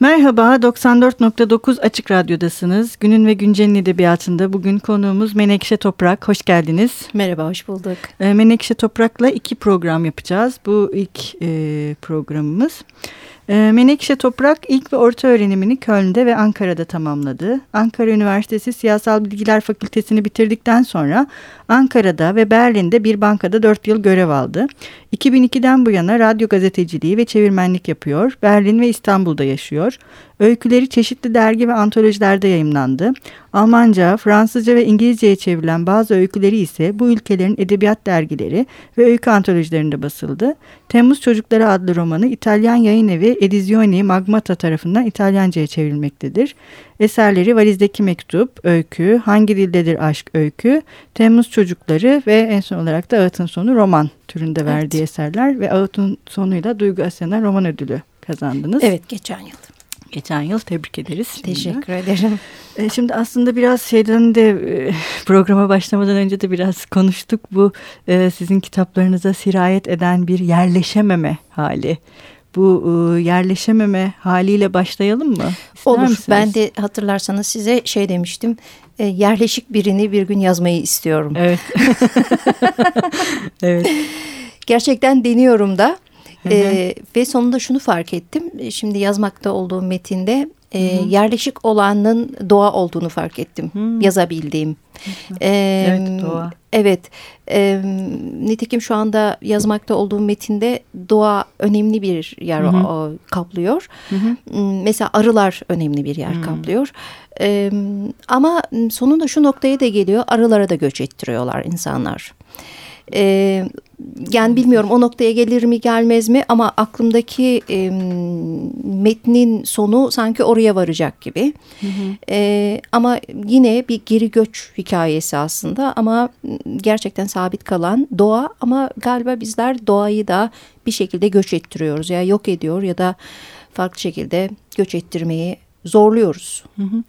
Merhaba, 94.9 Açık Radyo'dasınız. Günün ve Güncel'in edebiyatında bugün konuğumuz Menekşe Toprak. Hoş geldiniz. Merhaba, hoş bulduk. Ee, Menekşe Toprak'la iki program yapacağız. Bu ilk e, programımız. Ee, Menekşe Toprak ilk ve orta öğrenimini Köln'de ve Ankara'da tamamladı. Ankara Üniversitesi Siyasal Bilgiler Fakültesini bitirdikten sonra Ankara'da ve Berlin'de bir bankada 4 yıl görev aldı. 2002'den bu yana radyo gazeteciliği ve çevirmenlik yapıyor. Berlin ve İstanbul'da yaşıyor. Öyküleri çeşitli dergi ve antolojilerde yayımlandı. Almanca, Fransızca ve İngilizceye çevrilen bazı öyküleri ise bu ülkelerin edebiyat dergileri ve öykü antolojilerinde basıldı. Temmuz Çocukları adlı romanı İtalyan yayın evi Edizioni Magmata tarafından İtalyanca'ya çevrilmektedir. Eserleri Valizdeki Mektup, Öykü, Hangi Dildedir Aşk Öykü, Temmuz Çocukları ve en son olarak da Ağıt'ın Sonu roman türünde evet. verdiği eserler ve Ağıt'ın Sonuyla Duygu Asena roman ödülü kazandınız. Evet geçen yıl. Geçen yıl tebrik ederiz. Teşekkür ederim. E, şimdi aslında biraz şeyden de e, programa başlamadan önce de biraz konuştuk. Bu e, sizin kitaplarınıza sirayet eden bir yerleşememe hali bu yerleşememe haliyle başlayalım mı? İster Olur. Misiniz? Ben de hatırlarsanız size şey demiştim. yerleşik birini bir gün yazmayı istiyorum. Evet. evet. Gerçekten deniyorum da. E, ve sonunda şunu fark ettim. Şimdi yazmakta olduğum metinde e, yerleşik olanın doğa olduğunu fark ettim. Hı. Yazabildiğim. E, evet doğa. Evet. E, nitekim şu anda yazmakta olduğum metinde doğa önemli bir yer hı hı. O, kaplıyor. Hı hı. Mesela arılar önemli bir yer hı. kaplıyor. E, ama sonunda şu noktaya da geliyor. Arılara da göç ettiriyorlar insanlar. E, yani bilmiyorum o noktaya gelir mi gelmez mi ama aklımdaki e, metnin sonu sanki oraya varacak gibi. Hı hı. E, ama yine bir geri göç hikayesi aslında ama gerçekten sabit kalan doğa ama galiba bizler doğayı da bir şekilde göç ettiriyoruz ya yani yok ediyor ya da farklı şekilde göç ettirmeyi zorluyoruz. Hı hı.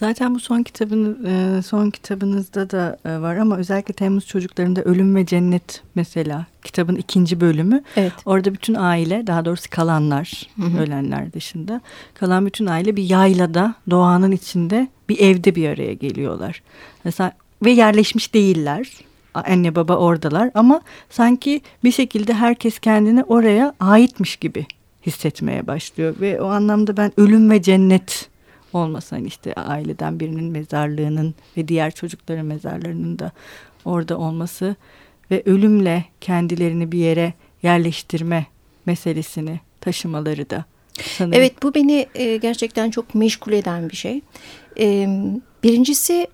Zaten bu son kitabın e, son kitabınızda da e, var ama özellikle Temmuz çocuklarında Ölüm ve Cennet mesela kitabın ikinci bölümü. Evet. Orada bütün aile daha doğrusu kalanlar hı hı. ölenler dışında kalan bütün aile bir yaylada doğanın içinde bir evde bir araya geliyorlar. Mesela ve yerleşmiş değiller. Anne baba oradalar ama sanki bir şekilde herkes kendini oraya aitmiş gibi hissetmeye başlıyor ve o anlamda ben ölüm ve cennet olmasa hani işte aileden birinin mezarlığının ve diğer çocukların mezarlarının da orada olması ve ölümle kendilerini bir yere yerleştirme meselesini taşımaları da sanırım. Evet bu beni e, gerçekten çok meşgul eden bir şey. E, birincisi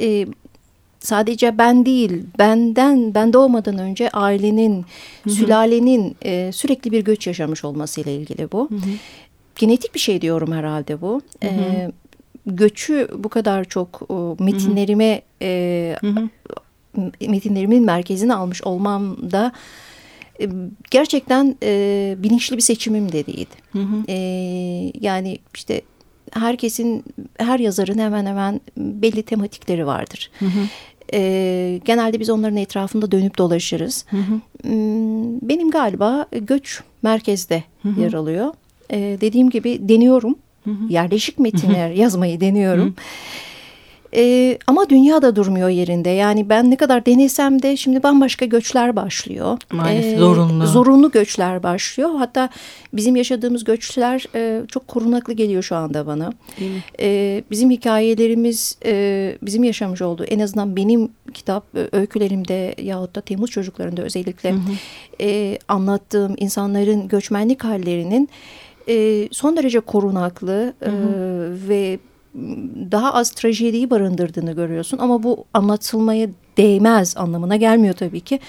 e, sadece ben değil, benden, ben doğmadan önce ailenin, Hı -hı. sülalenin e, sürekli bir göç yaşamış olmasıyla ilgili bu. Hı -hı. Genetik bir şey diyorum herhalde bu. Hı -hı. E, göçü bu kadar çok o, metinlerime, e, Hı -hı. metinlerimin merkezine almış olmam da e, gerçekten e, bilinçli bir seçimim de değil. Hı hı. E, yani işte herkesin, her yazarın hemen hemen belli tematikleri vardır. Hı hı. E, genelde biz onların etrafında dönüp dolaşırız. Hı hı. Hmm, benim galiba göç merkezde hı hı. yer alıyor. E, dediğim gibi deniyorum. Hı hı. Yerleşik metinler hı hı. yazmayı deniyorum. Hı hı. E, ama dünya da durmuyor yerinde. Yani ben ne kadar denesem de şimdi bambaşka göçler başlıyor. Maalesef e, zorunlu. Zorunlu göçler başlıyor. Hatta bizim yaşadığımız göçler e, çok korunaklı geliyor şu anda bana. E, bizim hikayelerimiz e, bizim yaşamış olduğu en azından benim kitap e, öykülerimde yahut da Temmuz çocuklarında özellikle hı hı. E, anlattığım insanların göçmenlik hallerinin e, son derece korunaklı hı hı. E, ve daha az trajediyi barındırdığını görüyorsun. Ama bu anlatılmaya değmez anlamına gelmiyor tabii ki.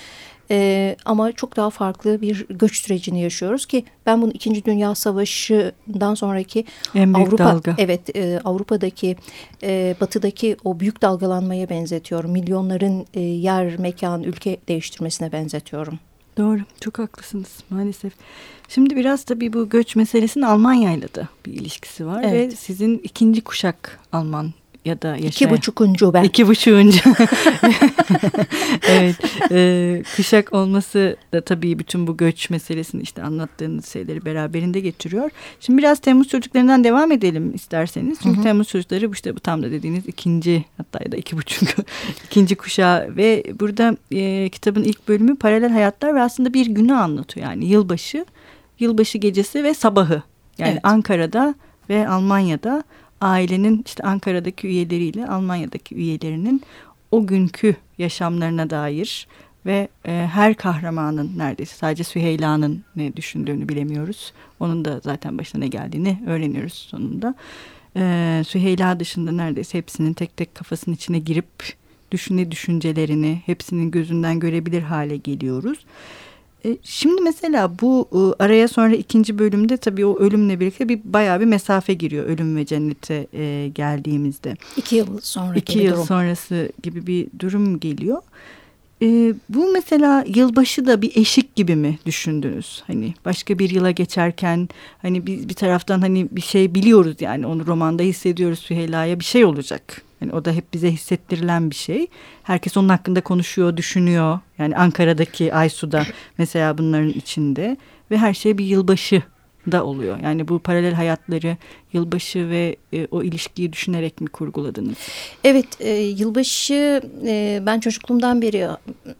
Ee, ama çok daha farklı bir göç sürecini yaşıyoruz ki ben bunu İkinci Dünya Savaşı'ndan sonraki Avrupa dalga. evet e, Avrupa'daki e, batıdaki o büyük dalgalanmaya benzetiyorum. Milyonların e, yer, mekan, ülke değiştirmesine benzetiyorum. Doğru, çok haklısınız maalesef. Şimdi biraz tabii bu göç meselesinin Almanya'yla da bir ilişkisi var evet. ve sizin ikinci kuşak Alman ya da yaşayan. İki buçukuncu ben. İki buçuğuncu. evet. E, kuşak olması da tabii bütün bu göç meselesini işte anlattığınız şeyleri beraberinde getiriyor. Şimdi biraz Temmuz çocuklarından devam edelim isterseniz. Çünkü hı hı. Temmuz çocukları işte bu tam da dediğiniz ikinci hatta ya da iki buçuk ikinci kuşağı ve burada e, kitabın ilk bölümü paralel hayatlar ve aslında bir günü anlatıyor. Yani yılbaşı, yılbaşı gecesi ve sabahı. Yani evet. Ankara'da ve Almanya'da ailenin işte Ankara'daki üyeleriyle Almanya'daki üyelerinin o günkü yaşamlarına dair ve e, her kahramanın neredeyse sadece Süheyla'nın ne düşündüğünü bilemiyoruz. Onun da zaten başına ne geldiğini öğreniyoruz sonunda. E, Süheyla dışında neredeyse hepsinin tek tek kafasının içine girip düşüne düşüncelerini hepsinin gözünden görebilir hale geliyoruz. E, şimdi mesela bu e, araya sonra ikinci bölümde tabii o ölümle birlikte bir bayağı bir mesafe giriyor ölüm ve cennete e, geldiğimizde. İki yıl sonra İki yıl durum. sonrası gibi bir durum geliyor. Bu mesela yılbaşı da bir eşik gibi mi düşündünüz? Hani başka bir yıla geçerken hani biz bir taraftan hani bir şey biliyoruz yani onu romanda hissediyoruz Süheyla'ya bir şey olacak. Yani o da hep bize hissettirilen bir şey. Herkes onun hakkında konuşuyor, düşünüyor. Yani Ankara'daki Aysu'da mesela bunların içinde ve her şey bir yılbaşı da oluyor. Yani bu paralel hayatları yılbaşı ve e, o ilişkiyi düşünerek mi kurguladınız? Evet, e, yılbaşı e, ben çocukluğumdan beri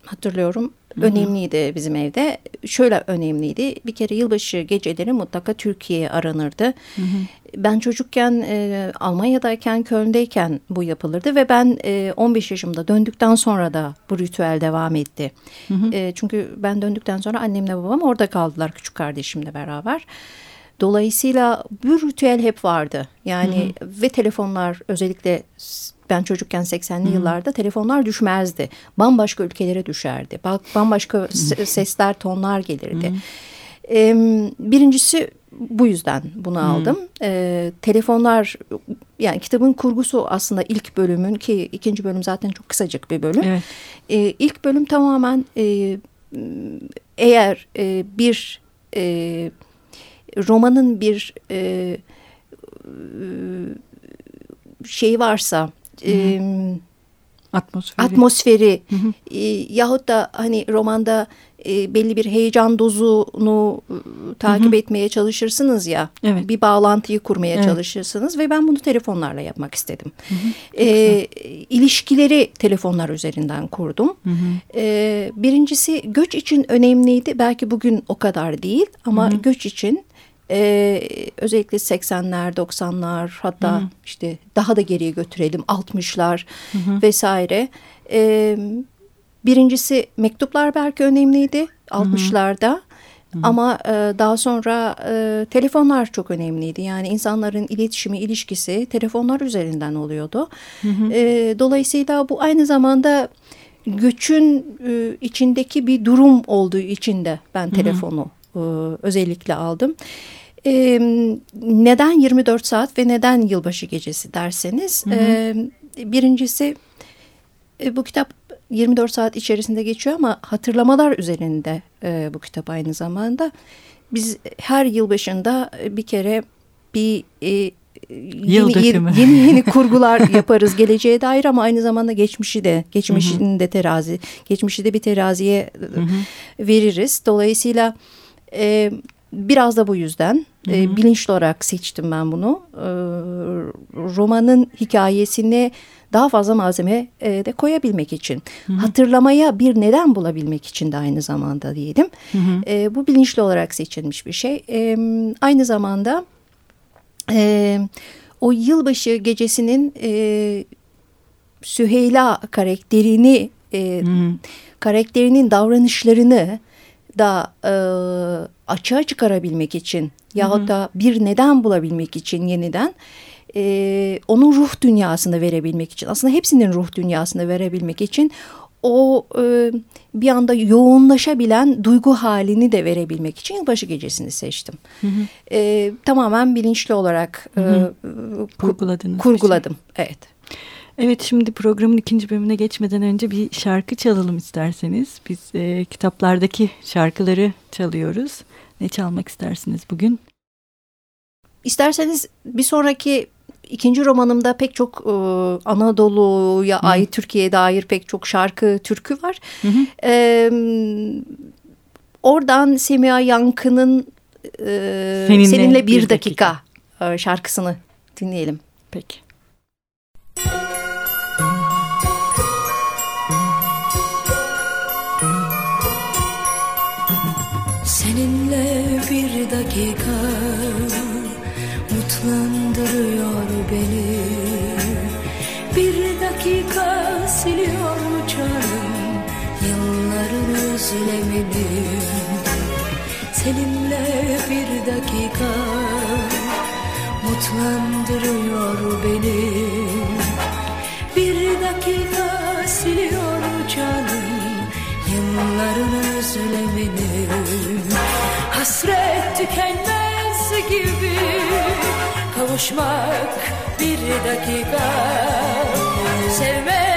hatırlıyorum. Önemliydi bizim evde. Şöyle önemliydi. Bir kere yılbaşı geceleri mutlaka Türkiye'ye aranırdı. Hı hı. Ben çocukken e, Almanya'dayken Köln'deyken bu yapılırdı ve ben e, 15 yaşımda döndükten sonra da bu ritüel devam etti. Hı hı. E, çünkü ben döndükten sonra annemle babam orada kaldılar küçük kardeşimle beraber. Dolayısıyla bu ritüel hep vardı. Yani hı hı. ve telefonlar özellikle ben çocukken 80'li yıllarda telefonlar düşmezdi. Bambaşka ülkelere düşerdi. Bambaşka sesler, tonlar gelirdi. Hı E, birincisi bu yüzden bunu hmm. aldım. E, telefonlar yani kitabın kurgusu aslında ilk bölümün ki ikinci bölüm zaten çok kısacık bir bölüm. Evet. E, ilk bölüm tamamen e, eğer e, bir e, romanın bir e, şey varsa e, atmosferi, atmosferi E, yahut da hani romanda e, belli bir heyecan dozunu e, takip hı hı. etmeye çalışırsınız ya. Evet. Bir bağlantıyı kurmaya evet. çalışırsınız ve ben bunu telefonlarla yapmak istedim. Hı hı. E, ilişkileri telefonlar üzerinden kurdum. Hı hı. E, birincisi göç için önemliydi. Belki bugün o kadar değil ama hı hı. göç için ee, özellikle 80'ler, 90'lar hatta Hı -hı. işte daha da geriye götürelim 60'lar vesaire. Ee, birincisi mektuplar belki önemliydi 60'larda. Ama e, daha sonra e, telefonlar çok önemliydi. Yani insanların iletişimi, ilişkisi telefonlar üzerinden oluyordu. Hı hı. E, dolayısıyla bu aynı zamanda göçün e, içindeki bir durum olduğu için de ben telefonu. E, özellikle aldım. E, neden 24 saat ve neden yılbaşı gecesi derseniz hı hı. E, birincisi e, bu kitap 24 saat içerisinde geçiyor ama hatırlamalar üzerinde e, bu kitap aynı zamanda. Biz her yıl başında bir kere bir e, yeni, yeni, yeni yeni kurgular yaparız geleceğe dair ama aynı zamanda geçmişi de geçmişini de terazi geçmişi de bir teraziye hı hı. veririz. Dolayısıyla e, biraz da bu yüzden hı e, hı. E, bilinçli olarak seçtim ben bunu. E, romanın hikayesini daha fazla malzeme e, de koyabilmek için. Hı hı. Hatırlamaya bir neden bulabilmek için de aynı zamanda diyelim. Hı hı. E, bu bilinçli olarak seçilmiş bir şey. E, aynı zamanda e, o yılbaşı gecesinin e, Süheyla karakterini, e, hı karakterinin davranışlarını da e, açığa çıkarabilmek için yahut da bir neden bulabilmek için yeniden e, onun ruh dünyasını verebilmek için aslında hepsinin ruh dünyasını verebilmek için o e, bir anda yoğunlaşabilen duygu halini de verebilmek için yılbaşı gecesini seçtim. Hı hı. E, tamamen bilinçli olarak e, kurguladım. Şey. Evet. Evet şimdi programın ikinci bölümüne geçmeden önce bir şarkı çalalım isterseniz. Biz e, kitaplardaki şarkıları çalıyoruz. Ne çalmak istersiniz bugün? İsterseniz bir sonraki ikinci romanımda pek çok e, Anadolu'ya ait Türkiye'ye dair pek çok şarkı, türkü var. Hı hı. E, oradan Semiha Yankı'nın e, seninle, seninle bir, bir dakika, dakika e, şarkısını dinleyelim. Peki. Seninle bir dakika mutlandırıyor beni. Bir dakika siliyor canım yılların özlemini. Seninle bir dakika mutlandırıyor beni. Bir dakika siliyor canım yılların özlemini tükenmez gibi kavuşmak bir dakika. Sevmek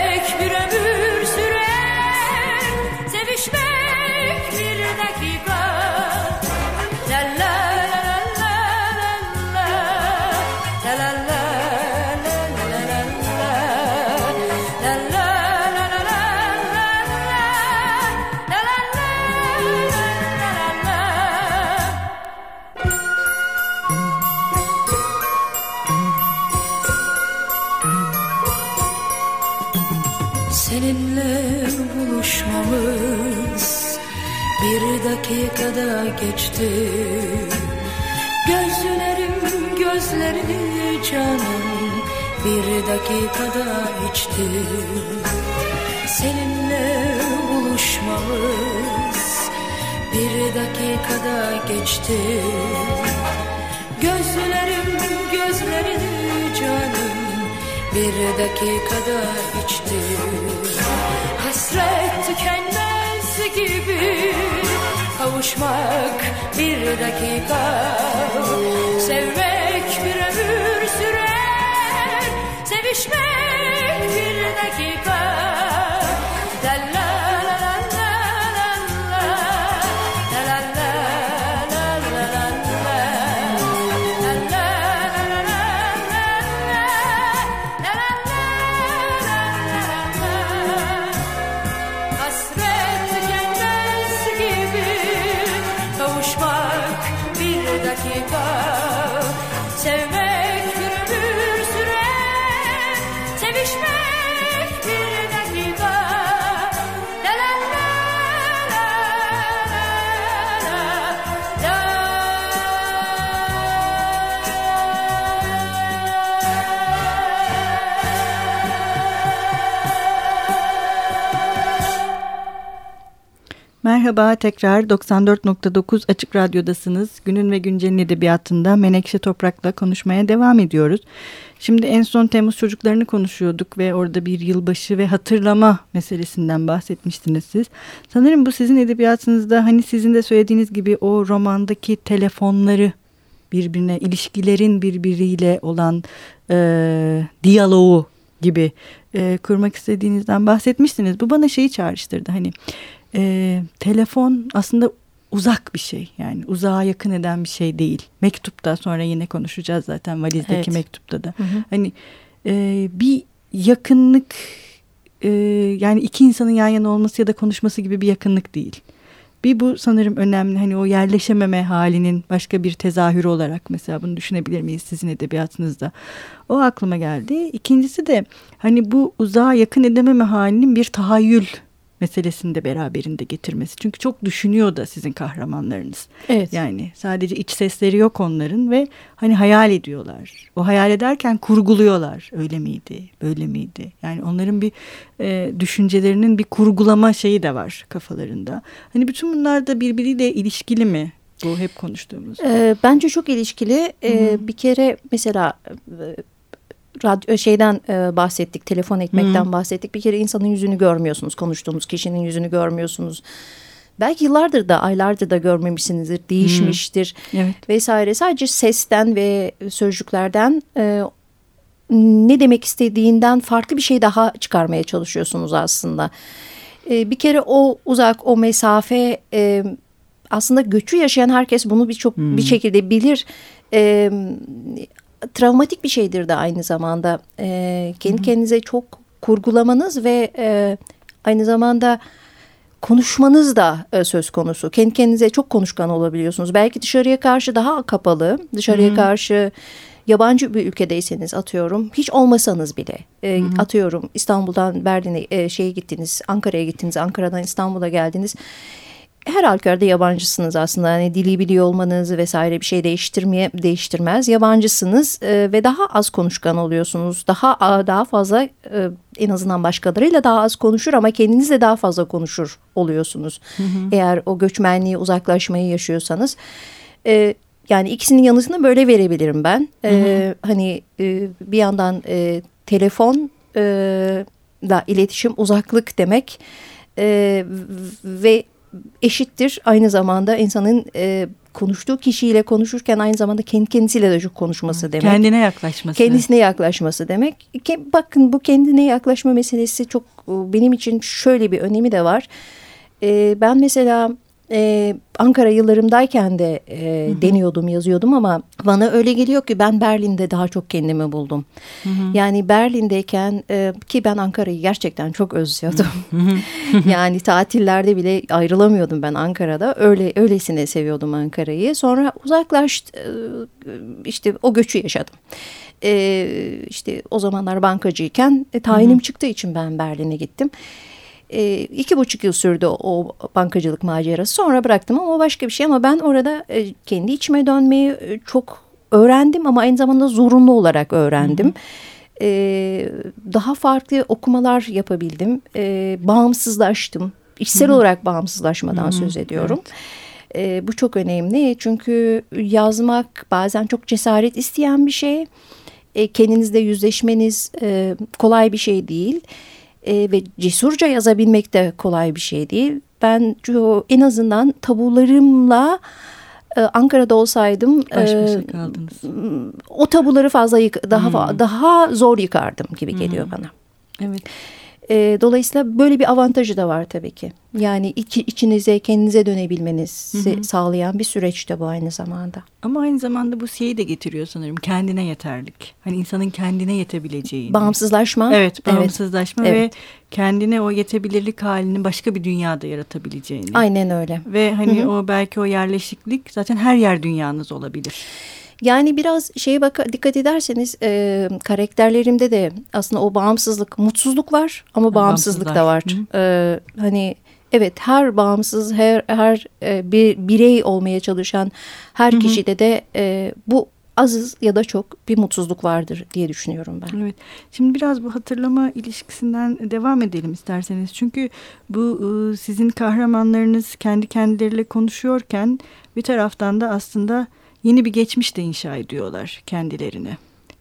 dakikada geçti. Gözlerim gözlerini canım bir dakikada içti. Seninle buluşmamız bir dakikada geçti. Gözlerim gözlerini canım bir dakikada içti. Hasret tükenmez gibi. Kavuşmak bir dakika. Sevmek bir ömür sürer. Sevişmek bir dakika Merhaba tekrar 94.9 Açık Radyo'dasınız. Günün ve Güncel'in edebiyatında Menekşe Toprak'la konuşmaya devam ediyoruz. Şimdi en son Temmuz çocuklarını konuşuyorduk ve orada bir yılbaşı ve hatırlama meselesinden bahsetmiştiniz siz. Sanırım bu sizin edebiyatınızda hani sizin de söylediğiniz gibi o romandaki telefonları birbirine ilişkilerin birbiriyle olan e, diyaloğu gibi e, kurmak istediğinizden bahsetmiştiniz. Bu bana şeyi çağrıştırdı hani e, telefon aslında uzak bir şey yani uzağa yakın eden bir şey değil. Mektupta sonra yine konuşacağız zaten valizdeki evet. mektupta da. Hı hı. Hani e, bir yakınlık e, yani iki insanın yan yana olması ya da konuşması gibi bir yakınlık değil. Bir bu sanırım önemli hani o yerleşememe halinin başka bir tezahürü olarak mesela bunu düşünebilir miyiz sizin edebiyatınızda? O aklıma geldi. İkincisi de hani bu uzağa yakın edememe halinin bir tahayyül meselesini de beraberinde getirmesi. Çünkü çok düşünüyor da sizin kahramanlarınız. Evet. Yani sadece iç sesleri yok onların ve hani hayal ediyorlar. O hayal ederken kurguluyorlar. Öyle miydi? Böyle miydi? Yani onların bir e, düşüncelerinin bir kurgulama şeyi de var kafalarında. Hani bütün bunlar da birbiriyle ilişkili mi? Bu hep konuştuğumuz. E, bence çok ilişkili. E, bir kere mesela e, radyo şeyden e, bahsettik, telefon etmekten hmm. bahsettik. Bir kere insanın yüzünü görmüyorsunuz, konuştuğumuz kişinin yüzünü görmüyorsunuz. Belki yıllardır da aylardır da görmemişsinizdir, değişmiştir hmm. evet. vesaire. Sadece sesten ve sözcüklerden e, ne demek istediğinden farklı bir şey daha çıkarmaya çalışıyorsunuz aslında. E, bir kere o uzak, o mesafe e, aslında göçü yaşayan herkes bunu birçok hmm. bir şekilde bilir. E, travmatik bir şeydir de aynı zamanda. E, kendi Hı -hı. kendinize çok kurgulamanız ve e, aynı zamanda konuşmanız da e, söz konusu. Kendi kendinize çok konuşkan olabiliyorsunuz. Belki dışarıya karşı daha kapalı, dışarıya Hı -hı. karşı yabancı bir ülkedeyseniz atıyorum hiç olmasanız bile e, atıyorum İstanbul'dan Berlin'e e, şeye gittiniz Ankara'ya gittiniz Ankara'dan İstanbul'a geldiniz her halükarda yabancısınız aslında. Hani dili biliyor olmanız vesaire bir şey değiştirmeye değiştirmez. Yabancısınız e, ve daha az konuşkan oluyorsunuz. Daha daha fazla e, en azından başkalarıyla daha az konuşur ama kendinizle daha fazla konuşur oluyorsunuz. Hı hı. Eğer o göçmenliği uzaklaşmayı yaşıyorsanız. E, yani ikisinin yanısını böyle verebilirim ben. Hı hı. E, hani e, bir yandan e, telefon e, da iletişim uzaklık demek. E, ve eşittir aynı zamanda insanın e, konuştuğu kişiyle konuşurken aynı zamanda kendi kendisiyle de çok konuşması demek. Kendine yaklaşması. Kendisine yaklaşması demek. Bakın bu kendine yaklaşma meselesi çok benim için şöyle bir önemi de var. E, ben mesela e, Ankara yıllarımdayken de e, hı hı. deniyordum, yazıyordum ama bana öyle geliyor ki ben Berlin'de daha çok kendimi buldum. Hı hı. Yani Berlin'deyken e, ki ben Ankara'yı gerçekten çok özlüyordum. yani tatillerde bile ayrılamıyordum ben Ankara'da. Öyle öylesine seviyordum Ankara'yı. Sonra uzaklaştı, e, işte o göçü yaşadım. E, işte o zamanlar bankacıyken e, tayinim hı hı. çıktığı için ben Berlin'e gittim. E, iki buçuk yıl sürdü o bankacılık macerası. Sonra bıraktım ama o başka bir şey. Ama ben orada e, kendi içime dönmeyi e, çok öğrendim ama aynı zamanda zorunlu olarak öğrendim. Hı hı. Ee, daha farklı okumalar yapabildim. Ee, bağımsızlaştım. İçsel Hı -hı. olarak bağımsızlaşmadan Hı -hı. söz ediyorum. Evet. Ee, bu çok önemli çünkü yazmak bazen çok cesaret isteyen bir şey. Ee, kendinizle yüzleşmeniz e, kolay bir şey değil e, ve cesurca yazabilmek de kolay bir şey değil. Ben en azından tabularımla e, Ankara'da olsaydım baş başa e. O tabuları fazla yık daha hmm. daha zor yıkardım gibi geliyor hmm. bana. Evet. E, dolayısıyla böyle bir avantajı da var tabii ki. Yani içi, içinize kendinize dönebilmenizi hı hı. sağlayan bir süreç de bu aynı zamanda. Ama aynı zamanda bu şeyi de getiriyor sanırım kendine yeterlik. Hani insanın kendine yetebileceği. Bağımsızlaşma. Evet bağımsızlaşma evet. ve kendine o yetebilirlik halini başka bir dünyada yaratabileceğini. Aynen öyle. Ve hani hı hı. o belki o yerleşiklik zaten her yer dünyanız olabilir. Yani biraz şeye bak dikkat ederseniz e, karakterlerimde de aslında o bağımsızlık, mutsuzluk var ama bağımsızlık da var. E, hani evet her bağımsız, her her e, bir birey olmaya çalışan her Hı -hı. kişide de e, bu az ya da çok bir mutsuzluk vardır diye düşünüyorum ben. Evet. Şimdi biraz bu hatırlama ilişkisinden devam edelim isterseniz. Çünkü bu sizin kahramanlarınız kendi kendileriyle konuşuyorken bir taraftan da aslında yeni bir geçmiş de inşa ediyorlar kendilerine.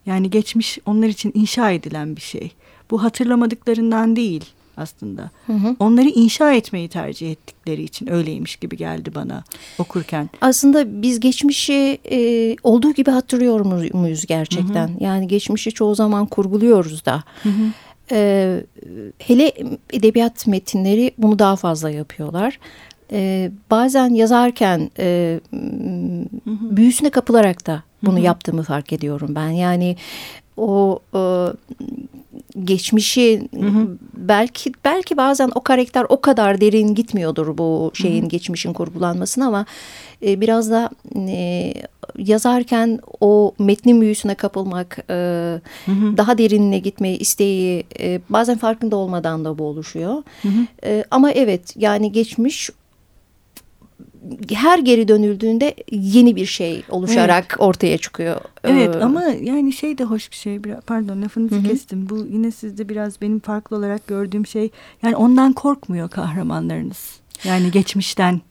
Yani geçmiş onlar için inşa edilen bir şey. Bu hatırlamadıklarından değil aslında. Hı hı. Onları inşa etmeyi tercih ettikleri için öyleymiş gibi geldi bana okurken. Aslında biz geçmişi e, olduğu gibi hatırlıyor muyuz gerçekten? Hı hı. Yani geçmişi çoğu zaman kurguluyoruz da. Hı hı. E, hele edebiyat metinleri bunu daha fazla yapıyorlar e, bazen yazarken e, büyüsüne kapılarak da bunu hı hı. yaptığımı fark ediyorum ben. Yani o e, geçmişi hı hı. belki belki bazen o karakter o kadar derin gitmiyordur bu şeyin hı hı. geçmişin kurgulanmasına ama e, biraz da e, yazarken o metnin büyüsüne kapılmak e, hı hı. daha derinine gitme isteği e, bazen farkında olmadan da bu oluşuyor. Hı hı. E, ama evet yani geçmiş her geri dönüldüğünde yeni bir şey oluşarak evet. ortaya çıkıyor. Evet ee, ama yani şey de hoş bir şey. Pardon lafınızı Hı kestim. Bu yine sizde biraz benim farklı olarak gördüğüm şey. Yani ondan korkmuyor kahramanlarınız. Yani geçmişten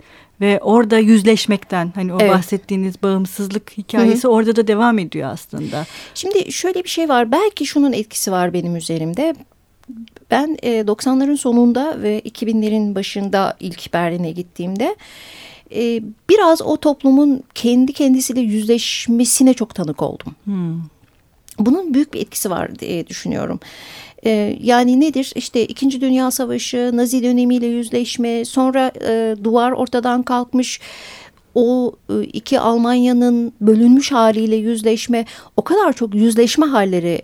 ve orada yüzleşmekten hani o evet. bahsettiğiniz bağımsızlık hikayesi Hı -hı. orada da devam ediyor aslında. Şimdi şöyle bir şey var. Belki şunun etkisi var benim üzerimde. Ben e, 90'ların sonunda ve 2000'lerin başında ilk Berlin'e gittiğimde e, biraz o toplumun kendi kendisiyle yüzleşmesine çok tanık oldum. Hmm. Bunun büyük bir etkisi var diye düşünüyorum. Ee, yani nedir? İşte İkinci Dünya Savaşı, Nazi dönemiyle yüzleşme, sonra e, duvar ortadan kalkmış. o e, iki Almanya'nın bölünmüş haliyle yüzleşme o kadar çok yüzleşme halleri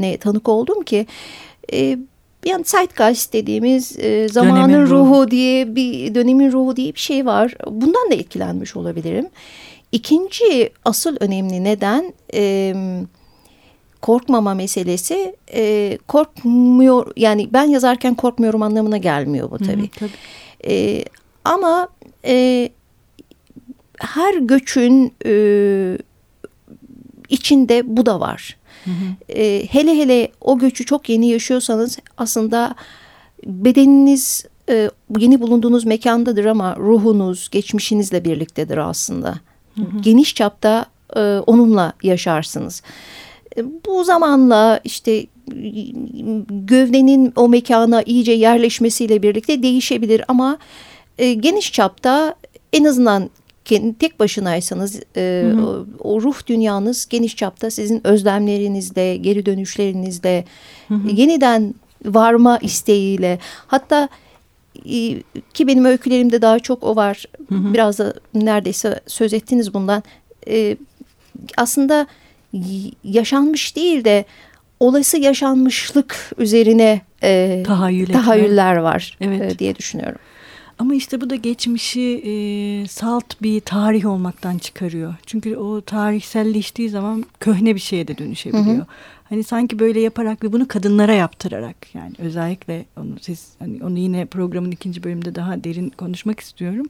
ne tanık oldum ki e, yani Zeitgeist dediğimiz e, zamanın dönemin ruhu. ruhu diye bir dönemin ruhu diye bir şey var. Bundan da etkilenmiş olabilirim. İkinci asıl önemli neden e, korkmama meselesi e, korkmuyor yani ben yazarken korkmuyorum anlamına gelmiyor bu tabii. Hı hı, tabii. E, ama e, her göçün e, içinde bu da var. Hı hı. E, hele hele o göçü çok yeni yaşıyorsanız aslında bedeniniz e, yeni bulunduğunuz mekandadır ama ruhunuz geçmişinizle birliktedir aslında. Hı hı. Geniş çapta e, onunla yaşarsınız. E, bu zamanla işte gövdenin o mekana iyice yerleşmesiyle birlikte değişebilir ama e, geniş çapta en azından kendi tek başınaysanız e, O, o ruh dünyanız geniş çapta sizin özlemlerinizle, geri dönüşlerinizle, hı hı. yeniden varma isteğiyle hatta e, ki benim öykülerimde daha çok o var. Hı hı. Biraz da neredeyse söz ettiniz bundan. E, aslında yaşanmış değil de olası yaşanmışlık üzerine e, Tahayyül tahayyüller var evet. e, diye düşünüyorum. Ama işte bu da geçmişi e, salt bir tarih olmaktan çıkarıyor. Çünkü o tarihselleştiği zaman köhne bir şeye de dönüşebiliyor. Hı hı. Hani sanki böyle yaparak ve bunu kadınlara yaptırarak yani özellikle onu siz hani onu yine programın ikinci bölümünde daha derin konuşmak istiyorum.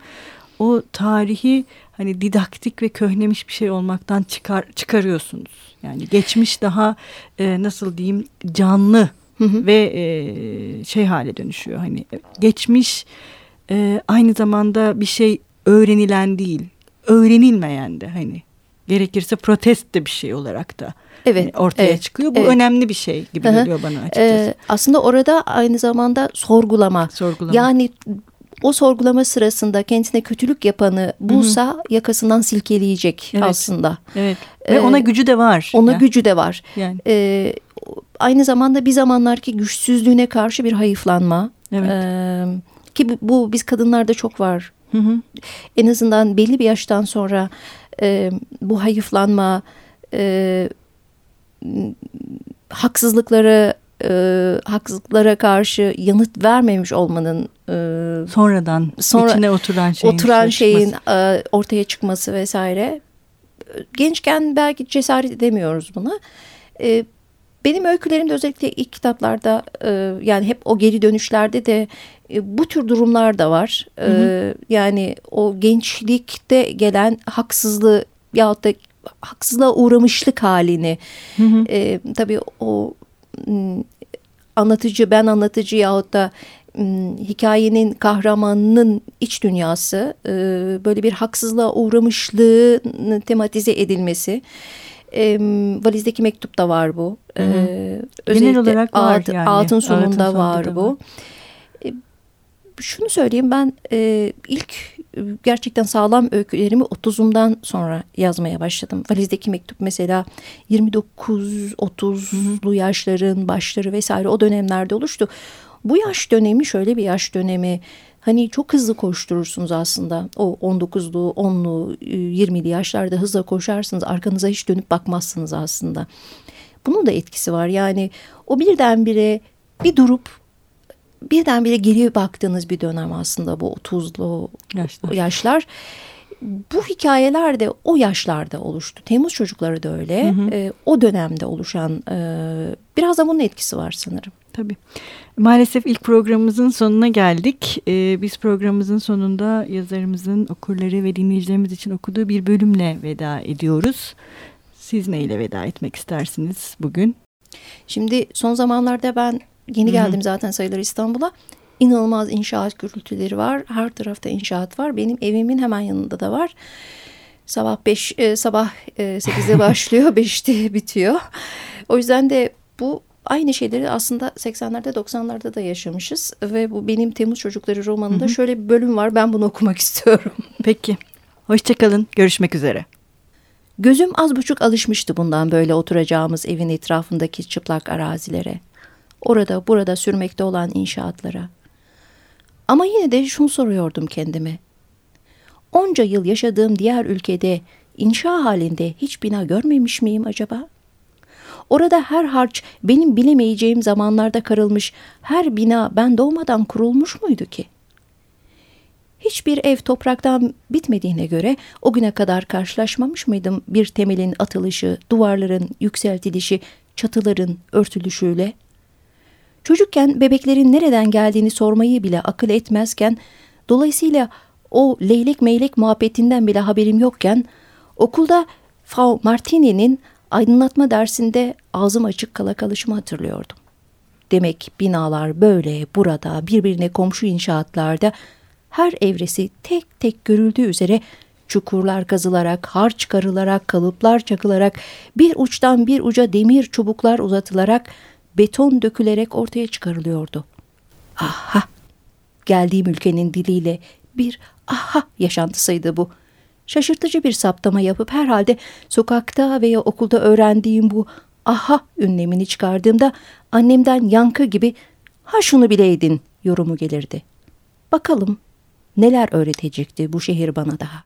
O tarihi hani didaktik ve köhnemiş bir şey olmaktan çıkar çıkarıyorsunuz. Yani geçmiş daha e, nasıl diyeyim canlı hı hı. ve e, şey hale dönüşüyor. Hani geçmiş e, aynı zamanda bir şey öğrenilen değil, öğrenilmeyen de hani gerekirse protest de bir şey olarak da evet, hani ortaya evet, çıkıyor. Bu evet. önemli bir şey gibi Hı-hı. geliyor bana açıkçası. Ee, aslında orada aynı zamanda sorgulama. sorgulama. Yani o sorgulama sırasında kendisine kötülük yapanı bulsa Hı-hı. yakasından silkeleyecek evet. aslında. Evet. Ve ee, ona gücü de var. Ona yani. gücü de var. Yani. Ee, aynı zamanda bir zamanlarki güçsüzlüğüne karşı bir hayıflanma. Evet. Ee, ki bu, biz kadınlarda çok var. Hı hı. En azından belli bir yaştan sonra e, bu hayıflanma, e, haksızlıkları e, haksızlıklara karşı yanıt vermemiş olmanın e, sonradan sonra, içine oturan şeyin, oturan şeyin e, ortaya çıkması vesaire. Gençken belki cesaret edemiyoruz buna. E, benim öykülerimde özellikle ilk kitaplarda e, yani hep o geri dönüşlerde de e, bu tür durumlar da var. Hı hı. E, yani o gençlikte gelen haksızlığı yahut da haksızlığa uğramışlık halini hı hı. E, tabii o anlatıcı ben anlatıcı yahut da hikayenin kahramanının iç dünyası e, böyle bir haksızlığa uğramışlığı tematize edilmesi e, valizdeki mektupta var bu. E, Genel olarak var Ağıt, yani. Ağıtın sonunda, sonunda var bu. Var şunu söyleyeyim ben e, ilk e, gerçekten sağlam öykülerimi 30'umdan sonra yazmaya başladım. Valizdeki mektup mesela 29-30'lu yaşların başları vesaire o dönemlerde oluştu. Bu yaş dönemi şöyle bir yaş dönemi. Hani çok hızlı koşturursunuz aslında. O 19'lu, 10'lu, 20'li yaşlarda hızla koşarsınız. Arkanıza hiç dönüp bakmazsınız aslında. Bunun da etkisi var. Yani o birdenbire bir durup birdenbire geriye baktığınız bir dönem aslında bu 30'lu yaşlar. yaşlar. Bu hikayeler de o yaşlarda oluştu. Temmuz çocukları da öyle. Hı hı. E, o dönemde oluşan e, biraz da bunun etkisi var sanırım. Tabii. Maalesef ilk programımızın sonuna geldik. Ee, biz programımızın sonunda yazarımızın okurları ve dinleyicilerimiz için okuduğu bir bölümle veda ediyoruz. Siz neyle veda etmek istersiniz bugün? Şimdi son zamanlarda ben Yeni geldim Hı -hı. zaten sayılır İstanbul'a. İnanılmaz inşaat gürültüleri var. Her tarafta inşaat var. Benim evimin hemen yanında da var. Sabah 5 e, sabah e, 8'de başlıyor, 5'te bitiyor. O yüzden de bu aynı şeyleri aslında 80'lerde 90'larda da yaşamışız ve bu benim Temmuz Çocukları romanında Hı -hı. şöyle bir bölüm var. Ben bunu okumak istiyorum. Peki. Hoşçakalın. Görüşmek üzere. Gözüm az buçuk alışmıştı bundan böyle oturacağımız evin etrafındaki çıplak arazilere orada burada sürmekte olan inşaatlara. Ama yine de şunu soruyordum kendime. onca yıl yaşadığım diğer ülkede inşa halinde hiç bina görmemiş miyim acaba? Orada her harç benim bilemeyeceğim zamanlarda karılmış, her bina ben doğmadan kurulmuş muydu ki? Hiçbir ev topraktan bitmediğine göre o güne kadar karşılaşmamış mıydım bir temelin atılışı, duvarların yükseltilişi, çatıların örtülüşüyle? Çocukken bebeklerin nereden geldiğini sormayı bile akıl etmezken, dolayısıyla o leylek meylek muhabbetinden bile haberim yokken, okulda Frau Martini'nin aydınlatma dersinde ağzım açık kala kalışımı hatırlıyordum. Demek binalar böyle burada birbirine komşu inşaatlarda her evresi tek tek görüldüğü üzere çukurlar kazılarak, harç çıkarılarak, kalıplar çakılarak, bir uçtan bir uca demir çubuklar uzatılarak, beton dökülerek ortaya çıkarılıyordu. Aha! Geldiğim ülkenin diliyle bir aha yaşantısıydı bu. Şaşırtıcı bir saptama yapıp herhalde sokakta veya okulda öğrendiğim bu aha ünlemini çıkardığımda annemden yankı gibi ha şunu bileydin yorumu gelirdi. Bakalım neler öğretecekti bu şehir bana daha.